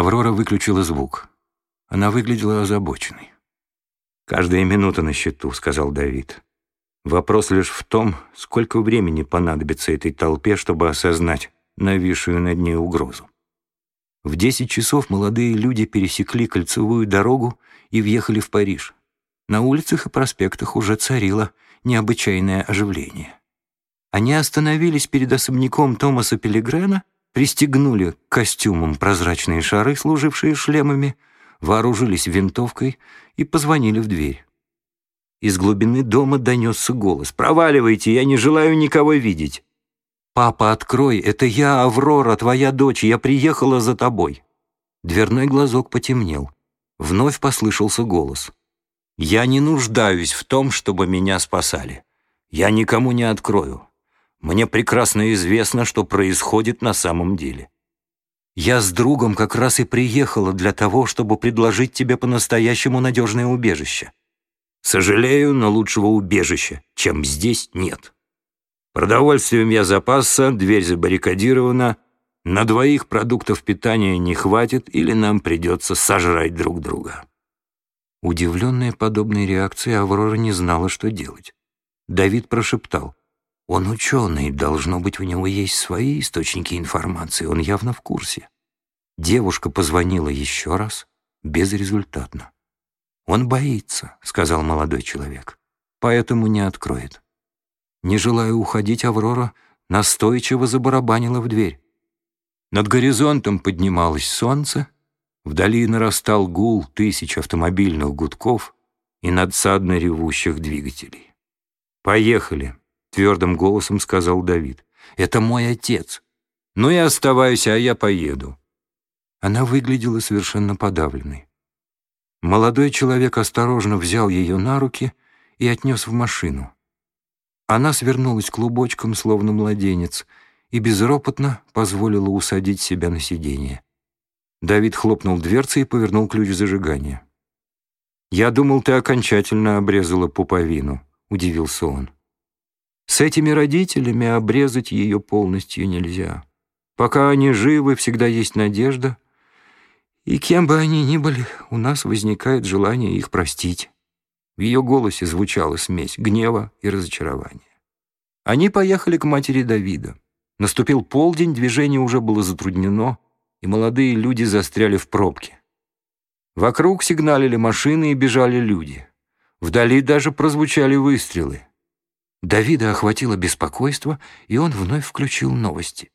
Аврора выключила звук. Она выглядела озабоченной. «Каждая минута на счету», — сказал Давид. «Вопрос лишь в том, сколько времени понадобится этой толпе, чтобы осознать нависшую над ней угрозу». В десять часов молодые люди пересекли кольцевую дорогу и въехали в Париж. На улицах и проспектах уже царило необычайное оживление. Они остановились перед особняком Томаса Пелегрена, пристегнули к костюмам прозрачные шары, служившие шлемами, вооружились винтовкой и позвонили в дверь. Из глубины дома донесся голос. «Проваливайте, я не желаю никого видеть!» «Папа, открой, это я, Аврора, твоя дочь, я приехала за тобой!» Дверной глазок потемнел. Вновь послышался голос. «Я не нуждаюсь в том, чтобы меня спасали. Я никому не открою. Мне прекрасно известно, что происходит на самом деле. Я с другом как раз и приехала для того, чтобы предложить тебе по-настоящему надежное убежище. Сожалею, но лучшего убежища, чем здесь, нет. Продовольствием я запасся, дверь забаррикадирована, на двоих продуктов питания не хватит или нам придется сожрать друг друга». Удивленная подобной реакцией, Аврора не знала, что делать. Давид прошептал. Он ученый, должно быть, у него есть свои источники информации, он явно в курсе. Девушка позвонила еще раз, безрезультатно. «Он боится», — сказал молодой человек, — «поэтому не откроет». Не желая уходить, Аврора настойчиво забарабанила в дверь. Над горизонтом поднималось солнце, вдали нарастал гул тысяч автомобильных гудков и надсадно ревущих двигателей. «Поехали», — твердым голосом сказал Давид. «Это мой отец. Ну и оставайся, а я поеду». Она выглядела совершенно подавленной. Молодой человек осторожно взял ее на руки и отнес в машину. Она свернулась клубочком, словно младенец, и безропотно позволила усадить себя на сиденье. Давид хлопнул дверцей и повернул ключ зажигания. «Я думал, ты окончательно обрезала пуповину», — удивился он. С этими родителями обрезать ее полностью нельзя. Пока они живы, всегда есть надежда. И кем бы они ни были, у нас возникает желание их простить. В ее голосе звучала смесь гнева и разочарования. Они поехали к матери Давида. Наступил полдень, движение уже было затруднено, и молодые люди застряли в пробке. Вокруг сигналили машины и бежали люди. Вдали даже прозвучали выстрелы. Давида охватило беспокойство, и он вновь включил новости.